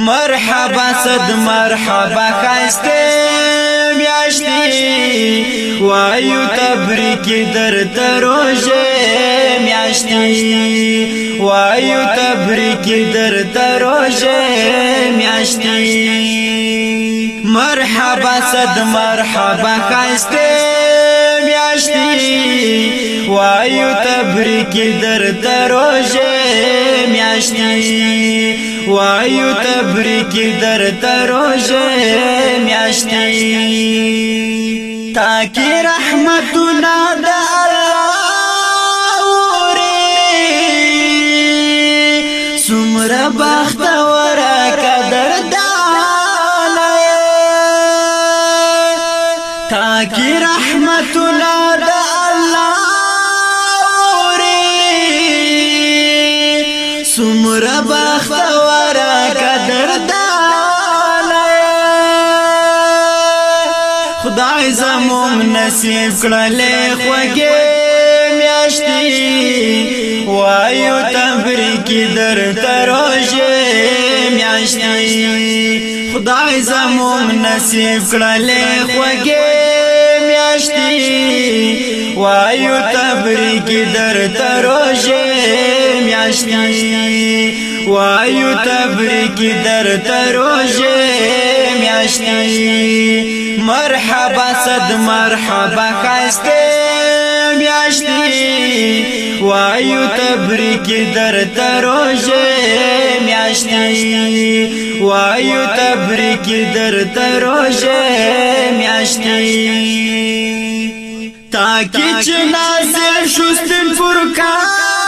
مرحبا صد مرحبا خاسته میاشتي وایو تبریک درته روزه میاشتي وایو تبریک درته روزه میاشتي مرحبا صد مرحبا خاسته میاشتي وایو تبریک درته روزه میاشتي وایو تبریک در تروجه میاشتي تاكي رحمتنا ده نصیب کړلې خوږې میاشتې وایو تبریک در تروشه میاشتې خدای زموږ نصیب کړلې خوږې میاشتې وایو تبریک در تروشه میاشتې وایو تبریک در تروشه میاشتی مرحبا صد مرحبا خسته میاشتی وایو تبریک در تروجه میاشتی وایو تبریک در تروجه میاشتی تاکی چې نازل شوستن فرقان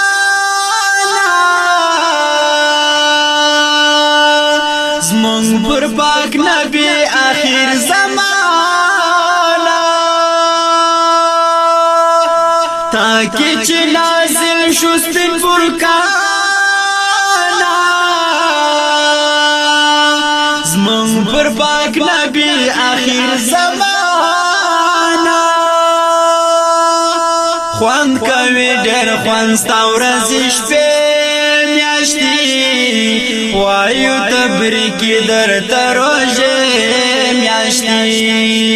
زمون پر پاک نبی آخر زمانہ تاکی چی نازل شستی پرکانا زمون پر پاک نبی آخر زمانہ خوان کوي ډېر خوان ستاورز شپه وایو تبریک در تروجه میاشتي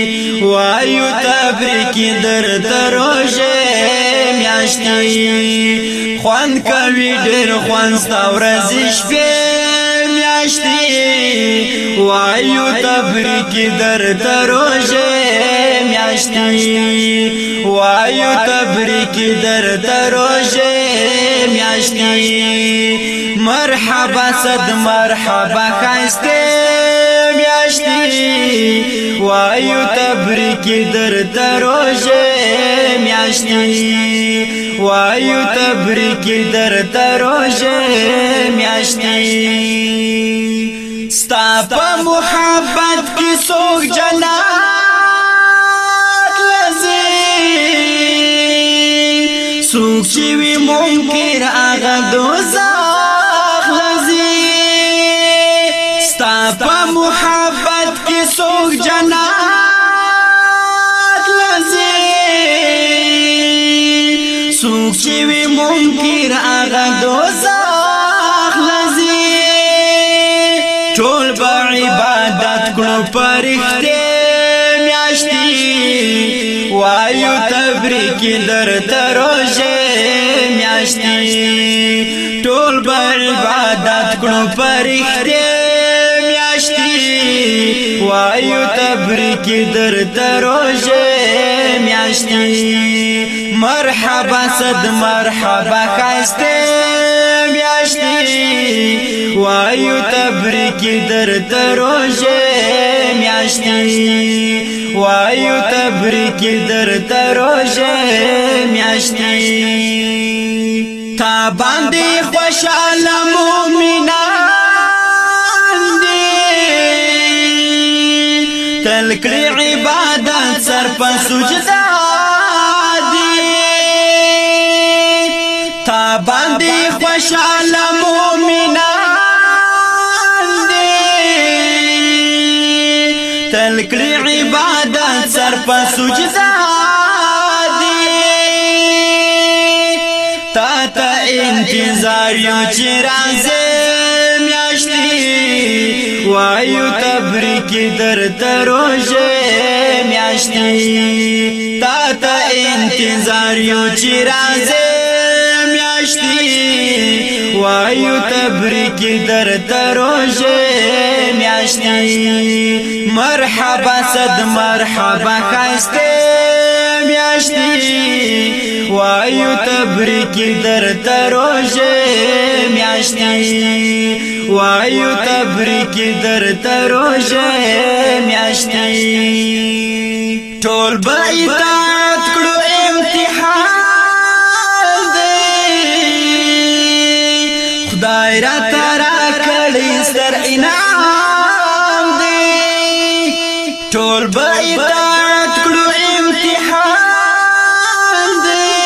وایو تبریک در تروجه میاشتي خوان کوي ډېر خوان ستورز شپې میاشتي وایو تبریک در تروجه میاشتي وایو تبریک در تروجه میاشتي مرحبا صد مرحبا خاسته میاشتي وایو تبریک در دروژه میاشتي وایو تبریک در دروژه میاشتي ستا په محبت کې څوک جنات لزي څوک چې وي منکر هغه دوی محبت کی سوک جنات لزی سوک چیوی منکر آغا دوزاخ لزی چول با عبادت کنو پرختے میاشتی وایو تبریکی در تروشے میاشتی ټول بل عبادت کړو پرخته میاشتی وایو تبریک در دروژه میاشتی مرحبا صد مرحبا خسته میاشتی وایو تبریک در دروژه میاشتی وایو تبریک در دروژه میاشتی تا باندې خوشاله مومنه جدا دی تا باندې خوشاله مؤمنان دی تل کړي عبادت سر په سجدا دی تا ته انتظار یو چې راځي میاشتي وایو تبریک در دروژه میاشتي تا ته انتظار یو چې راځي میاشتي وایو تبریک در دروژه میاشتي مرحبا صد مرحبا خاسته میاشتي وایو تبریک در دروژه میاشتي وایو تبریک در تروژه میاشتې ټول بعیدات کړو امتحان دی خدای را ترا کړی ستر انعام دی ټول بعیدات کړو امتحان دی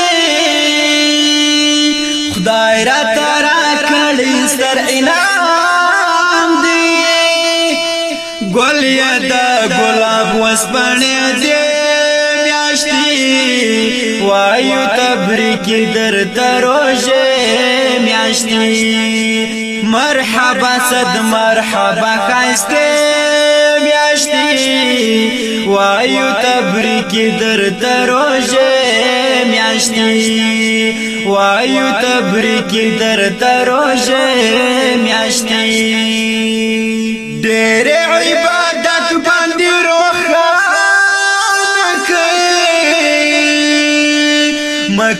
خدای را ترا کړی ستر انعام دی ګل یا ګلاب وسبنه دی وایو تبریک در دروژه میاشتي مرحبا صد مرحبا خاسته میاشتي وایو تبریک در دروژه میاشتي وایو تبریک در دروژه میاشتي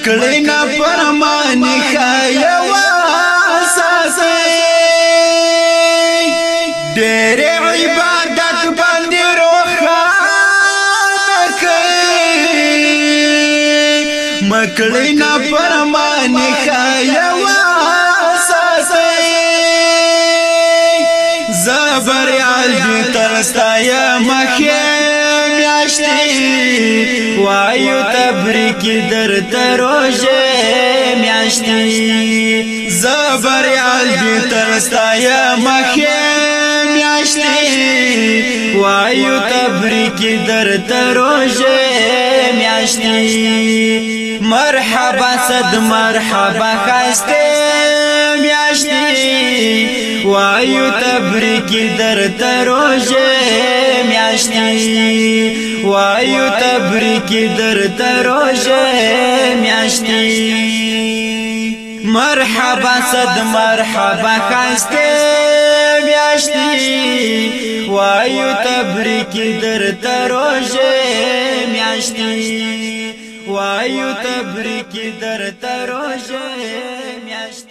مکړې نه فرمانی خایا واساس ډېر عبادت باندې روخانه کړې مکړې نه فرمانی خایا واساس زبر علی ترستایا مخه میاشتي وایو تبریک در دروژه میاشتي زبر علی ترستای مخه میاشتي وایو تبریک در دروژه میاشتي مرحبا صد مرحبا خسته میاشتي وایو تبریک در دروژه میاشتي وایو تبریک درته روزه میاشتي مرحبا صد مرحبا خاسته میاشتي وایو تبریک درته روزه میاشتي وایو تبریک درته روزه میاشتي